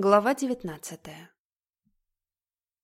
Глава 19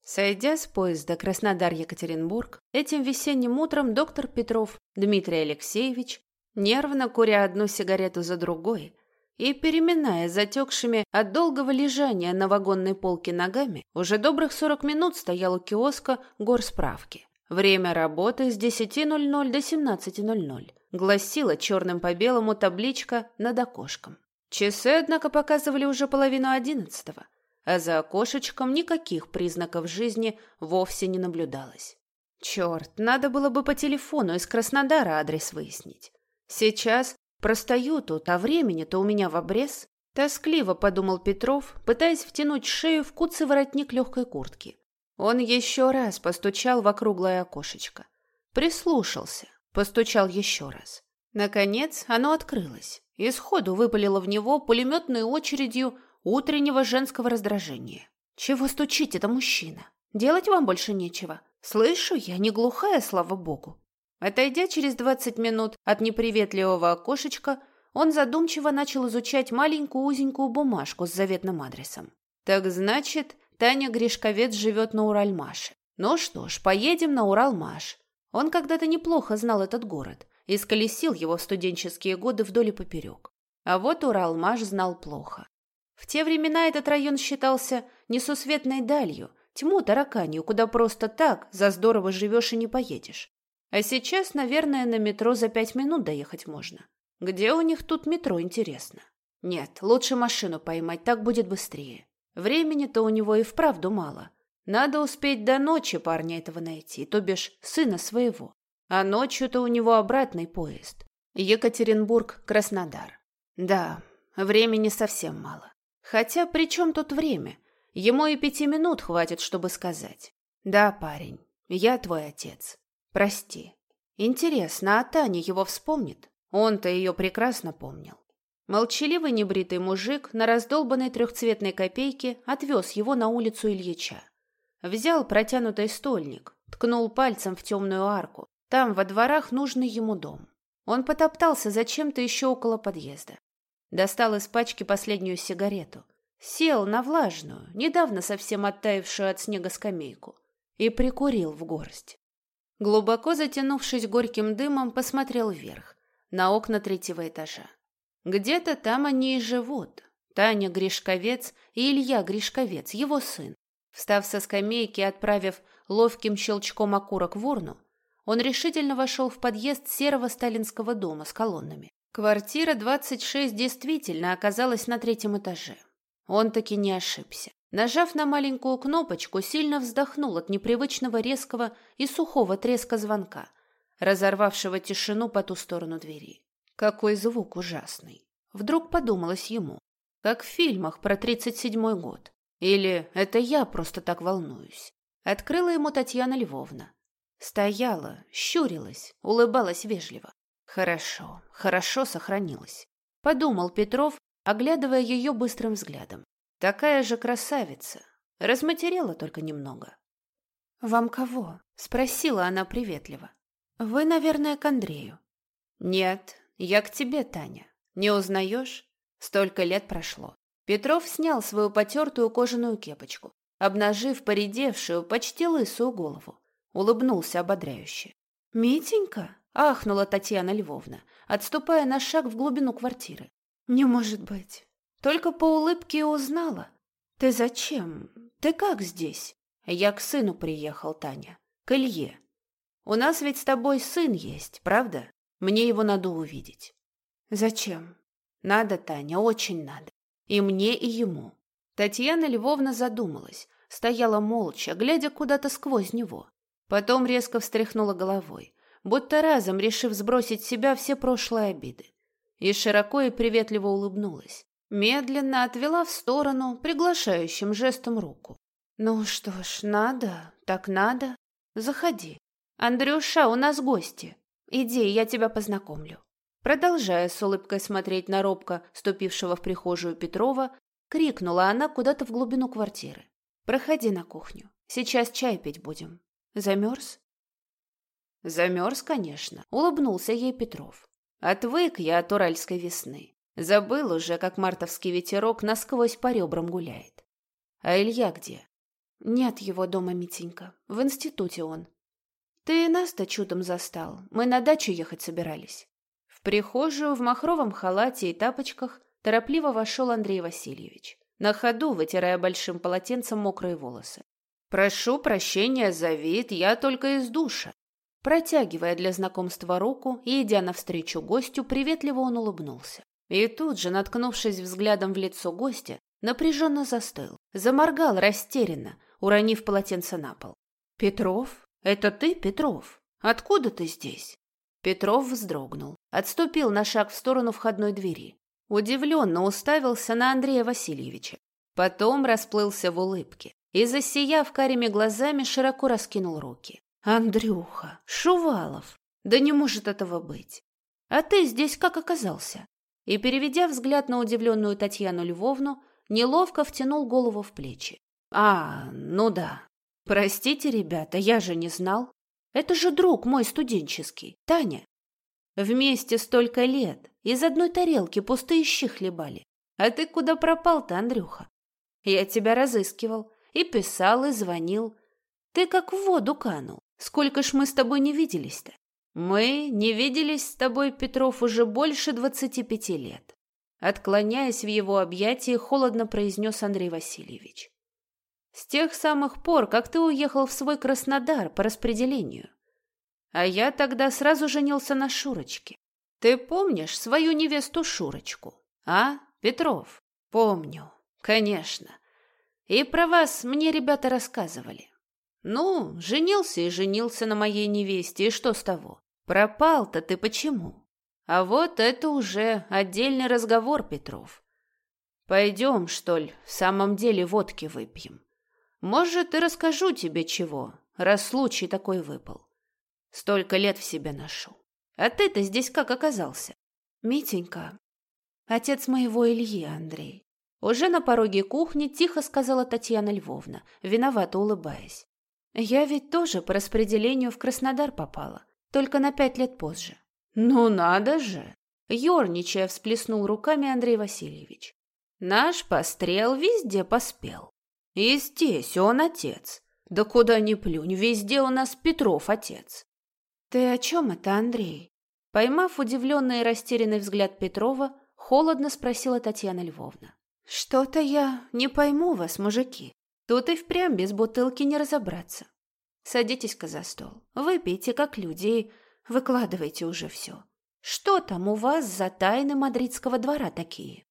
Сойдя с поезда Краснодар-Екатеринбург, этим весенним утром доктор Петров Дмитрий Алексеевич, нервно куря одну сигарету за другой и переминая затекшими от долгого лежания на вагонной полке ногами, уже добрых сорок минут стоял у киоска горсправки. Время работы с 10.00 до 17.00 гласила черным по белому табличка над окошком. Часы, однако, показывали уже половину одиннадцатого, а за окошечком никаких признаков жизни вовсе не наблюдалось. Черт, надо было бы по телефону из Краснодара адрес выяснить. Сейчас простою тут, а времени-то у меня в обрез. Тоскливо подумал Петров, пытаясь втянуть шею в куцый воротник легкой куртки. Он еще раз постучал в округлое окошечко. Прислушался, постучал еще раз. Наконец оно открылось и сходу выпалила в него пулеметной очередью утреннего женского раздражения. «Чего стучить это мужчина? Делать вам больше нечего. Слышу, я не глухая, слава богу». Отойдя через двадцать минут от неприветливого окошечка, он задумчиво начал изучать маленькую узенькую бумажку с заветным адресом. «Так значит, Таня Гришковец живет на Уральмаше. Ну что ж, поедем на Уралмаш. Он когда-то неплохо знал этот город и сколесил его студенческие годы вдоль и поперек. А вот Уралмаш знал плохо. В те времена этот район считался несусветной далью, тьму тараканью, куда просто так за здорово живешь и не поедешь. А сейчас, наверное, на метро за пять минут доехать можно. Где у них тут метро, интересно? Нет, лучше машину поймать, так будет быстрее. Времени-то у него и вправду мало. Надо успеть до ночи парня этого найти, то бишь сына своего. А ночью-то у него обратный поезд. Екатеринбург-Краснодар. Да, времени совсем мало. Хотя при чем тут время? Ему и пяти минут хватит, чтобы сказать. Да, парень, я твой отец. Прости. Интересно, а Таня его вспомнит? Он-то ее прекрасно помнил. Молчаливый небритый мужик на раздолбанной трехцветной копейке отвез его на улицу Ильича. Взял протянутый стольник, ткнул пальцем в темную арку, там, во дворах, нужный ему дом. Он потоптался зачем-то еще около подъезда. Достал из пачки последнюю сигарету. Сел на влажную, недавно совсем оттаившую от снега скамейку. И прикурил в горсть. Глубоко затянувшись горьким дымом, посмотрел вверх, на окна третьего этажа. Где-то там они и живут. Таня Гришковец и Илья Гришковец, его сын. Встав со скамейки отправив ловким щелчком окурок в урну, он решительно вошел в подъезд серого сталинского дома с колоннами. Квартира 26 действительно оказалась на третьем этаже. Он таки не ошибся. Нажав на маленькую кнопочку, сильно вздохнул от непривычного резкого и сухого треска звонка, разорвавшего тишину по ту сторону двери. Какой звук ужасный. Вдруг подумалось ему, как в фильмах про 37-й год. Или это я просто так волнуюсь. Открыла ему Татьяна Львовна. Стояла, щурилась, улыбалась вежливо. Хорошо, хорошо сохранилась. Подумал Петров, оглядывая ее быстрым взглядом. Такая же красавица. Разматерела только немного. «Вам кого?» — спросила она приветливо. «Вы, наверное, к Андрею». «Нет, я к тебе, Таня. Не узнаешь? Столько лет прошло». Петров снял свою потертую кожаную кепочку, обнажив поредевшую, почти лысую голову. Улыбнулся ободряюще. «Митенька?» — ахнула Татьяна Львовна, отступая на шаг в глубину квартиры. «Не может быть. Только по улыбке узнала. Ты зачем? Ты как здесь?» «Я к сыну приехал, Таня. К Илье. У нас ведь с тобой сын есть, правда? Мне его надо увидеть». «Зачем?» «Надо, Таня, очень надо. И мне, и ему». Татьяна Львовна задумалась, стояла молча, глядя куда-то сквозь него. Потом резко встряхнула головой, будто разом решив сбросить с себя все прошлые обиды. И широко и приветливо улыбнулась. Медленно отвела в сторону приглашающим жестом руку. «Ну что ж, надо, так надо. Заходи. Андрюша, у нас гости. Иди, я тебя познакомлю». Продолжая с улыбкой смотреть на робко ступившего в прихожую Петрова, крикнула она куда-то в глубину квартиры. «Проходи на кухню. Сейчас чай пить будем. Замерз? Замерз, конечно, улыбнулся ей Петров. Отвык я от уральской весны. Забыл уже, как мартовский ветерок насквозь по ребрам гуляет. А Илья где? Нет его дома, Митенька. В институте он. Ты нас-то чудом застал. Мы на дачу ехать собирались. В прихожую в махровом халате и тапочках торопливо вошел Андрей Васильевич, на ходу вытирая большим полотенцем мокрые волосы. «Прошу прощения за вид, я только из душа». Протягивая для знакомства руку и идя навстречу гостю, приветливо он улыбнулся. И тут же, наткнувшись взглядом в лицо гостя, напряженно застыл, заморгал растерянно, уронив полотенце на пол. «Петров? Это ты, Петров? Откуда ты здесь?» Петров вздрогнул, отступил на шаг в сторону входной двери. Удивленно уставился на Андрея Васильевича. Потом расплылся в улыбке и, засияв карими глазами, широко раскинул руки. «Андрюха! Шувалов! Да не может этого быть! А ты здесь как оказался?» И, переведя взгляд на удивленную Татьяну Львовну, неловко втянул голову в плечи. «А, ну да. Простите, ребята, я же не знал. Это же друг мой студенческий, Таня. Вместе столько лет, из одной тарелки пустые щи хлебали. А ты куда пропал-то, Андрюха? Я тебя разыскивал, и писал, и звонил. Ты как в воду канул. Сколько ж мы с тобой не виделись-то? Мы не виделись с тобой, Петров, уже больше двадцати пяти лет. Отклоняясь в его объятии, холодно произнес Андрей Васильевич. С тех самых пор, как ты уехал в свой Краснодар по распределению. А я тогда сразу женился на Шурочке. Ты помнишь свою невесту Шурочку, а, Петров? Помню, конечно. И про вас мне ребята рассказывали. Ну, женился и женился на моей невесте, и что с того? Пропал-то ты почему? А вот это уже отдельный разговор, Петров. Пойдем, что ли, в самом деле водки выпьем. Может, и расскажу тебе чего, раз случай такой выпал. Столько лет в себе ношу. А ты-то здесь как оказался? Митенька, отец моего Ильи, Андрей. Уже на пороге кухни тихо сказала Татьяна Львовна, виновато улыбаясь. «Я ведь тоже по распределению в Краснодар попала, только на пять лет позже». «Ну надо же!» — ерничая всплеснул руками Андрей Васильевич. «Наш пострел везде поспел. И здесь он отец. Да куда ни плюнь, везде у нас Петров отец». «Ты о чем это, Андрей?» Поймав удивленный и растерянный взгляд Петрова, холодно спросила Татьяна Львовна. «Что-то я не пойму вас, мужики. Тут и впрямь без бутылки не разобраться. Садитесь-ка за стол, выпейте как люди и выкладывайте уже все. Что там у вас за тайны мадридского двора такие?»